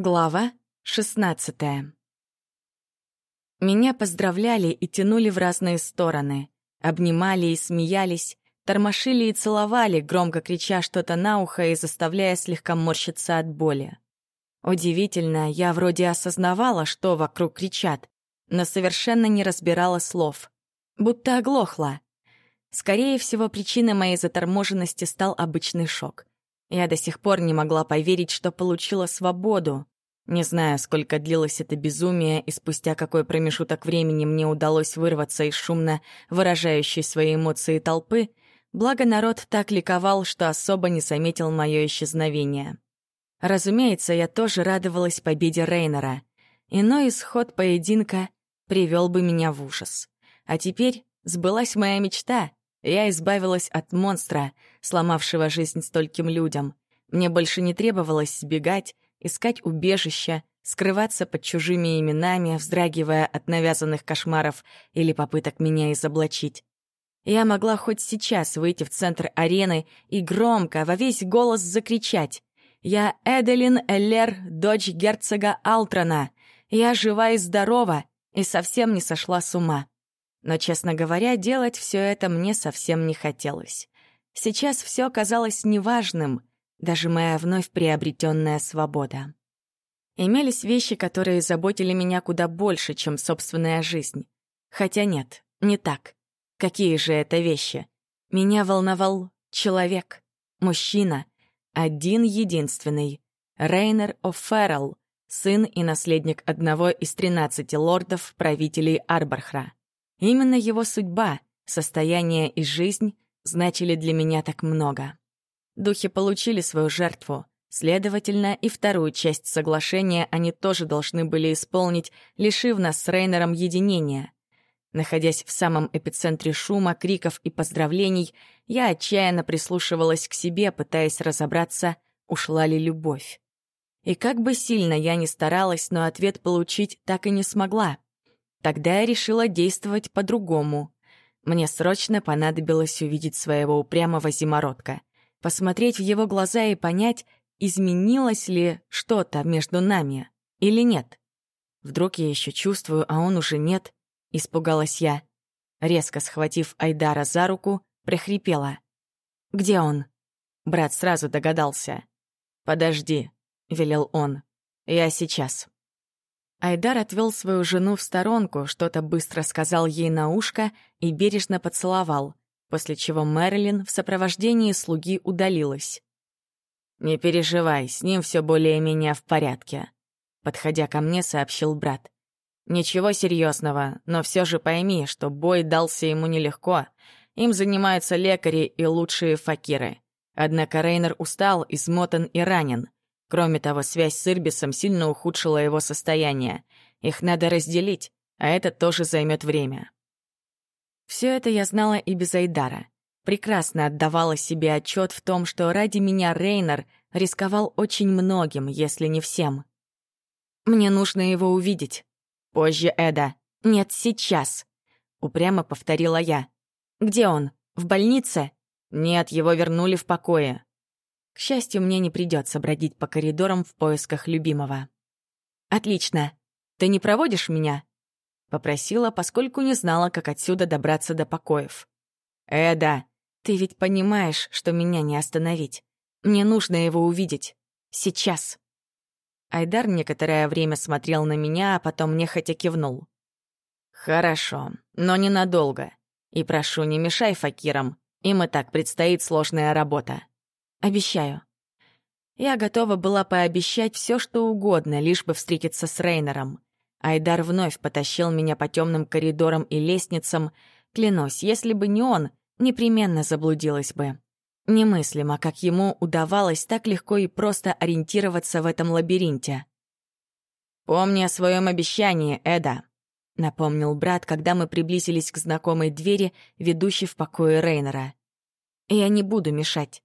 Глава 16 Меня поздравляли и тянули в разные стороны. Обнимали и смеялись, тормошили и целовали, громко крича что-то на ухо и заставляя слегка морщиться от боли. Удивительно, я вроде осознавала, что вокруг кричат, но совершенно не разбирала слов. Будто оглохла. Скорее всего, причиной моей заторможенности стал обычный шок. Я до сих пор не могла поверить, что получила свободу. Не знаю, сколько длилось это безумие, и спустя какой промежуток времени мне удалось вырваться из шумно выражающей свои эмоции толпы, благо народ так ликовал, что особо не заметил мое исчезновение. Разумеется, я тоже радовалась победе Рейнера. Иной исход поединка привел бы меня в ужас. А теперь сбылась моя мечта — я избавилась от монстра, сломавшего жизнь стольким людям. Мне больше не требовалось сбегать, искать убежища, скрываться под чужими именами, вздрагивая от навязанных кошмаров или попыток меня изоблачить. Я могла хоть сейчас выйти в центр арены и громко, во весь голос закричать. «Я Эделин Эллер, дочь герцога Алтрона. Я жива и здорова, и совсем не сошла с ума». Но, честно говоря, делать все это мне совсем не хотелось. Сейчас все казалось неважным, даже моя вновь приобретенная свобода. Имелись вещи, которые заботили меня куда больше, чем собственная жизнь. Хотя нет, не так. Какие же это вещи? Меня волновал человек, мужчина, один-единственный, Рейнер О'Феррелл, сын и наследник одного из тринадцати лордов-правителей Арбархра. Именно его судьба, состояние и жизнь значили для меня так много. Духи получили свою жертву, следовательно, и вторую часть соглашения они тоже должны были исполнить, лишив нас с Рейнером единения. Находясь в самом эпицентре шума, криков и поздравлений, я отчаянно прислушивалась к себе, пытаясь разобраться, ушла ли любовь. И как бы сильно я ни старалась, но ответ получить так и не смогла. Тогда я решила действовать по-другому. Мне срочно понадобилось увидеть своего упрямого зимородка, посмотреть в его глаза и понять, изменилось ли что-то между нами или нет. Вдруг я еще чувствую, а он уже нет, испугалась я. Резко схватив Айдара за руку, прохрипела. «Где он?» Брат сразу догадался. «Подожди», — велел он. «Я сейчас». Айдар отвел свою жену в сторонку, что-то быстро сказал ей на ушко и бережно поцеловал, после чего Мэрилин в сопровождении слуги удалилась. «Не переживай, с ним все более-менее в порядке», — подходя ко мне, сообщил брат. «Ничего серьезного, но все же пойми, что бой дался ему нелегко. Им занимаются лекари и лучшие факиры. Однако Рейнер устал, измотан и ранен. Кроме того, связь с Ирбисом сильно ухудшила его состояние. Их надо разделить, а это тоже займет время. Все это я знала и без Айдара. Прекрасно отдавала себе отчет в том, что ради меня Рейнер рисковал очень многим, если не всем. Мне нужно его увидеть. Позже, Эда. Нет, сейчас. Упрямо повторила я. Где он? В больнице? Нет, его вернули в покое. К счастью, мне не придется бродить по коридорам в поисках любимого. «Отлично. Ты не проводишь меня?» Попросила, поскольку не знала, как отсюда добраться до покоев. «Эда, ты ведь понимаешь, что меня не остановить. Мне нужно его увидеть. Сейчас». Айдар некоторое время смотрел на меня, а потом нехотя кивнул. «Хорошо, но ненадолго. И прошу, не мешай факирам. Им и так предстоит сложная работа». Обещаю. Я готова была пообещать все, что угодно, лишь бы встретиться с Рейнером. Айдар вновь потащил меня по темным коридорам и лестницам. Клянусь, если бы не он, непременно заблудилась бы. Немыслимо, как ему удавалось так легко и просто ориентироваться в этом лабиринте. «Помни о своем обещании, Эда», — напомнил брат, когда мы приблизились к знакомой двери, ведущей в покое Рейнера. «Я не буду мешать.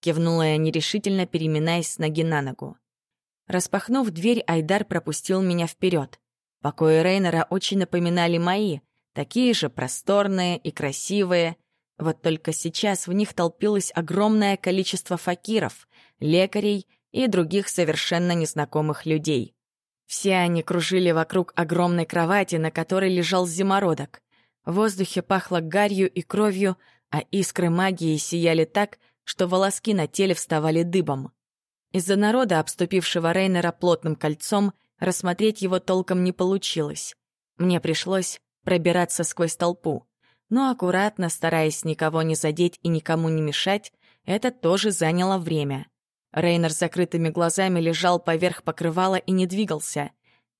Кивнула я нерешительно, переминаясь с ноги на ногу. Распахнув дверь, Айдар пропустил меня вперед. Покои Рейнера очень напоминали мои, такие же просторные и красивые. Вот только сейчас в них толпилось огромное количество факиров, лекарей и других совершенно незнакомых людей. Все они кружили вокруг огромной кровати, на которой лежал зимородок. В воздухе пахло гарью и кровью, а искры магии сияли так, что волоски на теле вставали дыбом. Из-за народа, обступившего Рейнера плотным кольцом, рассмотреть его толком не получилось. Мне пришлось пробираться сквозь толпу. Но аккуратно, стараясь никого не задеть и никому не мешать, это тоже заняло время. Рейнер с закрытыми глазами лежал поверх покрывала и не двигался.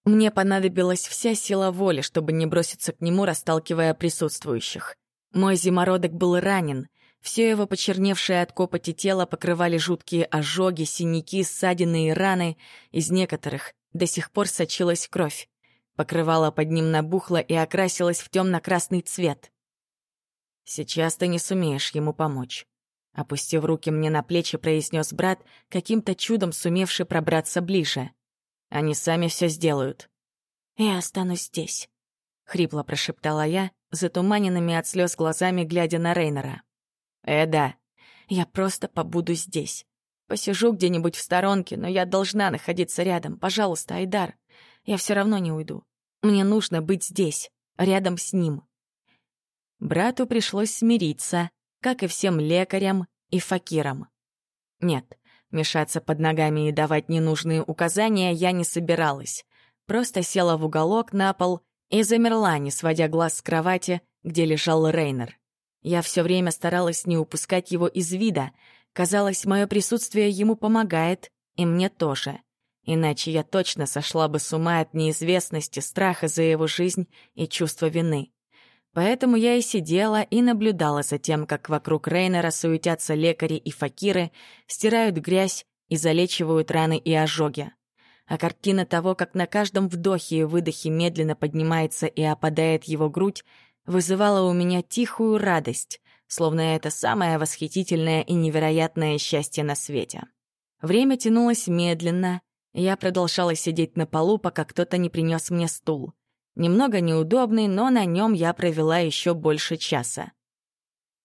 Мне понадобилась вся сила воли, чтобы не броситься к нему, расталкивая присутствующих. Мой зимородок был ранен. Все его почерневшее от копоти тело покрывали жуткие ожоги, синяки, ссадины и раны. Из некоторых до сих пор сочилась кровь. Покрывало под ним набухло и окрасилось в темно-красный цвет. «Сейчас ты не сумеешь ему помочь», — опустив руки мне на плечи, произнес брат, каким-то чудом сумевший пробраться ближе. «Они сами все сделают». «Я останусь здесь», — хрипло прошептала я, затуманенными от слез глазами, глядя на Рейнера. «Э, да, я просто побуду здесь. Посижу где-нибудь в сторонке, но я должна находиться рядом. Пожалуйста, Айдар. Я все равно не уйду. Мне нужно быть здесь, рядом с ним. Брату пришлось смириться, как и всем лекарям и факирам. Нет, мешаться под ногами и давать ненужные указания я не собиралась. Просто села в уголок на пол и замерла, не сводя глаз с кровати, где лежал Рейнер. Я все время старалась не упускать его из вида. Казалось, мое присутствие ему помогает, и мне тоже. Иначе я точно сошла бы с ума от неизвестности, страха за его жизнь и чувства вины. Поэтому я и сидела и наблюдала за тем, как вокруг Рейнера суетятся лекари и факиры, стирают грязь и залечивают раны и ожоги. А картина того, как на каждом вдохе и выдохе медленно поднимается и опадает его грудь, вызывала у меня тихую радость, словно это самое восхитительное и невероятное счастье на свете. Время тянулось медленно, я продолжала сидеть на полу, пока кто-то не принес мне стул. Немного неудобный, но на нем я провела еще больше часа.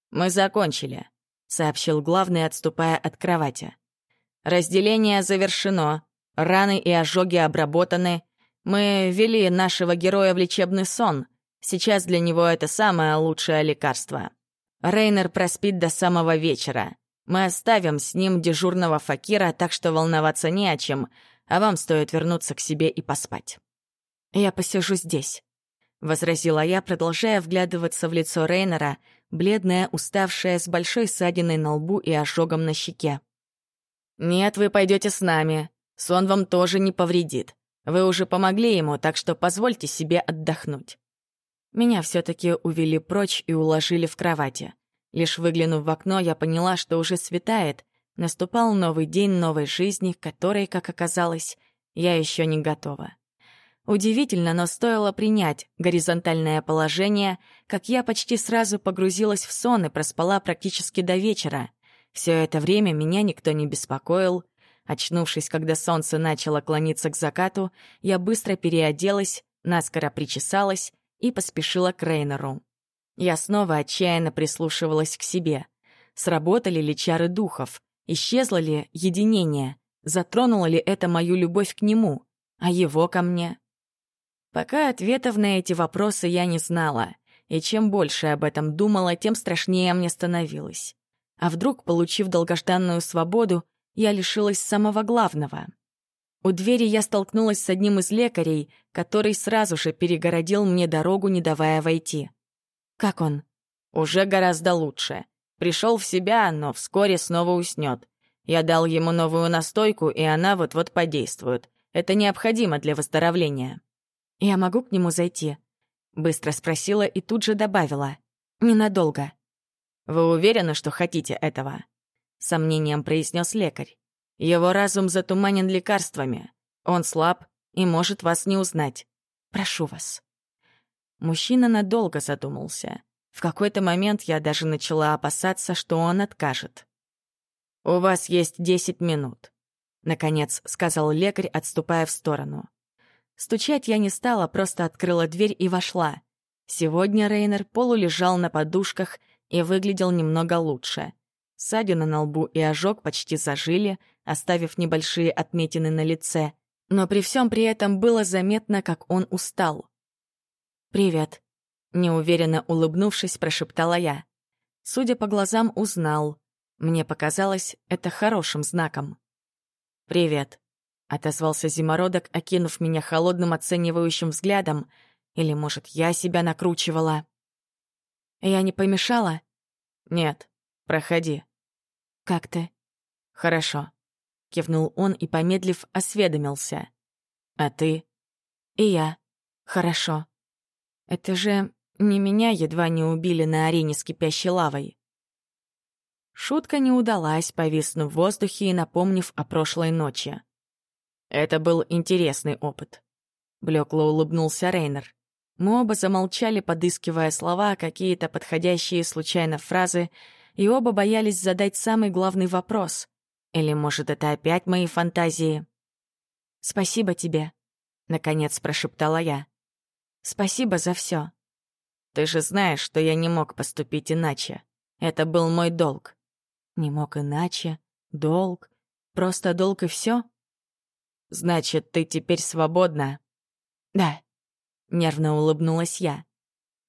«Мы закончили», — сообщил главный, отступая от кровати. «Разделение завершено, раны и ожоги обработаны. Мы ввели нашего героя в лечебный сон. Сейчас для него это самое лучшее лекарство. Рейнер проспит до самого вечера. Мы оставим с ним дежурного факира, так что волноваться не о чем — а вам стоит вернуться к себе и поспать». «Я посижу здесь», — возразила я, продолжая вглядываться в лицо Рейнера, бледная, уставшая, с большой ссадиной на лбу и ожогом на щеке. «Нет, вы пойдете с нами. Сон вам тоже не повредит. Вы уже помогли ему, так что позвольте себе отдохнуть». Меня все-таки увели прочь и уложили в кровати. Лишь выглянув в окно, я поняла, что уже светает, Наступал новый день новой жизни, которой, как оказалось, я еще не готова. Удивительно, но стоило принять горизонтальное положение, как я почти сразу погрузилась в сон и проспала практически до вечера. Все это время меня никто не беспокоил. Очнувшись, когда солнце начало клониться к закату, я быстро переоделась, наскоро причесалась и поспешила к Рейнеру. Я снова отчаянно прислушивалась к себе. Сработали ли чары духов? Исчезло ли единение? Затронуло ли это мою любовь к нему, а его ко мне? Пока ответов на эти вопросы я не знала, и чем больше об этом думала, тем страшнее мне становилось. А вдруг, получив долгожданную свободу, я лишилась самого главного? У двери я столкнулась с одним из лекарей, который сразу же перегородил мне дорогу, не давая войти. «Как он?» «Уже гораздо лучше. Пришел в себя, но вскоре снова уснет. Я дал ему новую настойку, и она вот-вот подействует. Это необходимо для выздоровления. «Я могу к нему зайти?» Быстро спросила и тут же добавила. «Ненадолго». «Вы уверены, что хотите этого?» Сомнением произнес лекарь. «Его разум затуманен лекарствами. Он слаб и может вас не узнать. Прошу вас». Мужчина надолго задумался. В какой-то момент я даже начала опасаться, что он откажет. «У вас есть десять минут», — наконец сказал лекарь, отступая в сторону. Стучать я не стала, просто открыла дверь и вошла. Сегодня Рейнер полулежал на подушках и выглядел немного лучше. Ссадина на лбу и ожог почти зажили, оставив небольшие отметины на лице. Но при всем при этом было заметно, как он устал. «Привет», — неуверенно улыбнувшись, прошептала я. Судя по глазам, узнал. Мне показалось это хорошим знаком. «Привет», — отозвался зимородок, окинув меня холодным оценивающим взглядом. Или, может, я себя накручивала? «Я не помешала?» «Нет, проходи». «Как ты?» «Хорошо», — кивнул он и, помедлив, осведомился. «А ты?» «И я. Хорошо. Это же не меня едва не убили на арене с кипящей лавой». Шутка не удалась, повиснув в воздухе и напомнив о прошлой ночи. Это был интересный опыт. Блекло улыбнулся Рейнер. Мы оба замолчали, подыскивая слова, какие-то подходящие случайно фразы, и оба боялись задать самый главный вопрос. Или, может, это опять мои фантазии? «Спасибо тебе», — наконец прошептала я. «Спасибо за все. Ты же знаешь, что я не мог поступить иначе. Это был мой долг. Не мог иначе. Долг. Просто долг и все. Значит, ты теперь свободна? Да. Нервно улыбнулась я.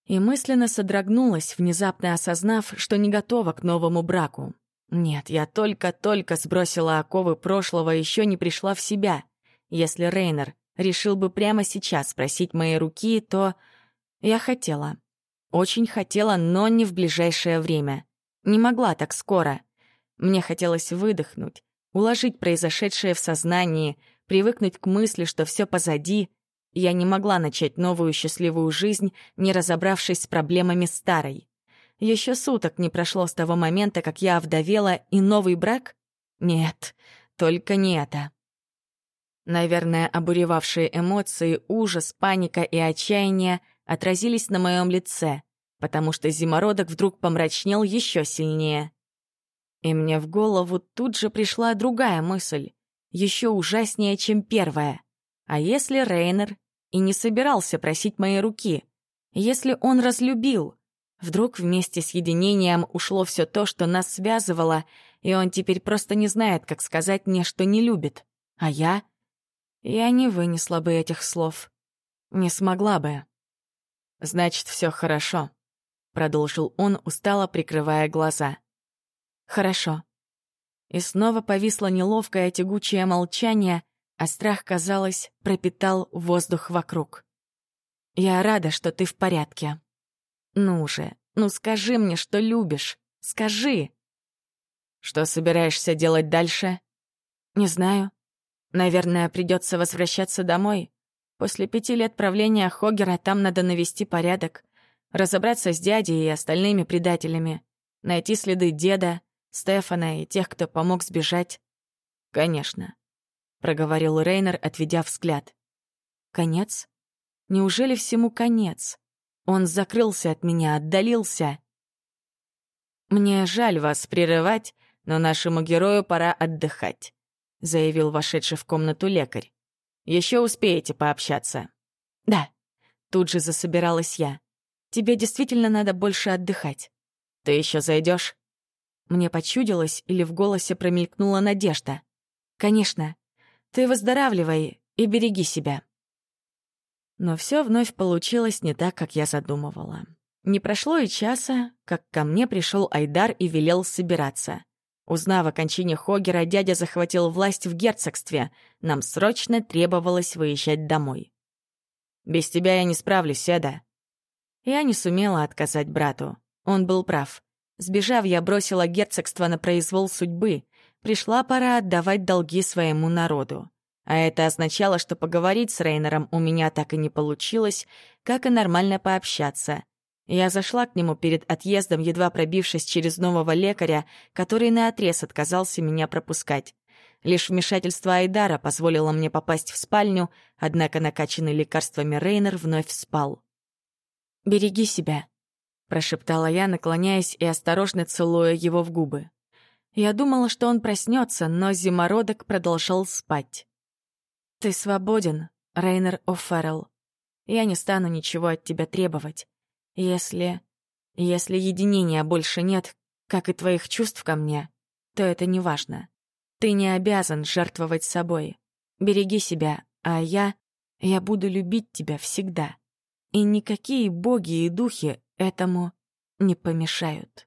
И мысленно содрогнулась, внезапно осознав, что не готова к новому браку. Нет, я только-только сбросила оковы прошлого, еще не пришла в себя. Если Рейнер решил бы прямо сейчас спросить моей руки, то... Я хотела. Очень хотела, но не в ближайшее время. Не могла так скоро. Мне хотелось выдохнуть, уложить произошедшее в сознании, привыкнуть к мысли, что все позади. Я не могла начать новую счастливую жизнь, не разобравшись с проблемами старой. Еще суток не прошло с того момента, как я овдовела, и новый брак? Нет, только не это. Наверное, обуревавшие эмоции, ужас, паника и отчаяние отразились на моем лице, потому что зимородок вдруг помрачнел еще сильнее. И мне в голову тут же пришла другая мысль, еще ужаснее, чем первая. А если Рейнер и не собирался просить моей руки? Если он разлюбил? Вдруг вместе с единением ушло все то, что нас связывало, и он теперь просто не знает, как сказать мне, что не любит. А я? Я не вынесла бы этих слов. Не смогла бы. «Значит, все хорошо», — продолжил он, устало прикрывая глаза. Хорошо. И снова повисло неловкое тягучее молчание, а страх, казалось, пропитал воздух вокруг. «Я рада, что ты в порядке. Ну же, ну скажи мне, что любишь. Скажи!» «Что собираешься делать дальше?» «Не знаю. Наверное, придется возвращаться домой. После пяти лет правления Хогера там надо навести порядок, разобраться с дядей и остальными предателями, найти следы деда, Стефана и тех, кто помог сбежать? Конечно, проговорил Рейнер, отведя взгляд. Конец? Неужели всему конец? Он закрылся от меня, отдалился. Мне жаль вас прерывать, но нашему герою пора отдыхать, заявил вошедший в комнату лекарь. Еще успеете пообщаться. Да, тут же засобиралась я. Тебе действительно надо больше отдыхать. Ты еще зайдешь? Мне почудилось или в голосе промелькнула надежда. «Конечно. Ты выздоравливай и береги себя». Но все вновь получилось не так, как я задумывала. Не прошло и часа, как ко мне пришел Айдар и велел собираться. Узнав о кончине Хогера, дядя захватил власть в герцогстве. Нам срочно требовалось выезжать домой. «Без тебя я не справлюсь, Седа». Я не сумела отказать брату. Он был прав. Сбежав, я бросила герцогство на произвол судьбы. Пришла пора отдавать долги своему народу. А это означало, что поговорить с Рейнером у меня так и не получилось, как и нормально пообщаться. Я зашла к нему перед отъездом, едва пробившись через нового лекаря, который наотрез отказался меня пропускать. Лишь вмешательство Айдара позволило мне попасть в спальню, однако накачанный лекарствами Рейнер вновь спал. «Береги себя», — прошептала я, наклоняясь и осторожно целуя его в губы. Я думала, что он проснется, но зимородок продолжал спать. «Ты свободен, Рейнер О'Феррелл. Я не стану ничего от тебя требовать. Если... Если единения больше нет, как и твоих чувств ко мне, то это не важно. Ты не обязан жертвовать собой. Береги себя, а я... Я буду любить тебя всегда. И никакие боги и духи этому не помешают.